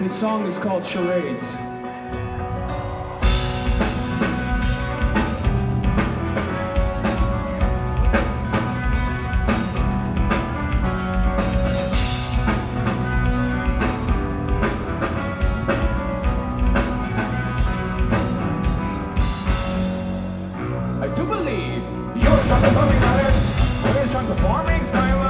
This song is called Charades. I do believe you're a drunk performing silence. We're drunk performing silence.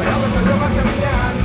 Pero algo yo va a cambiar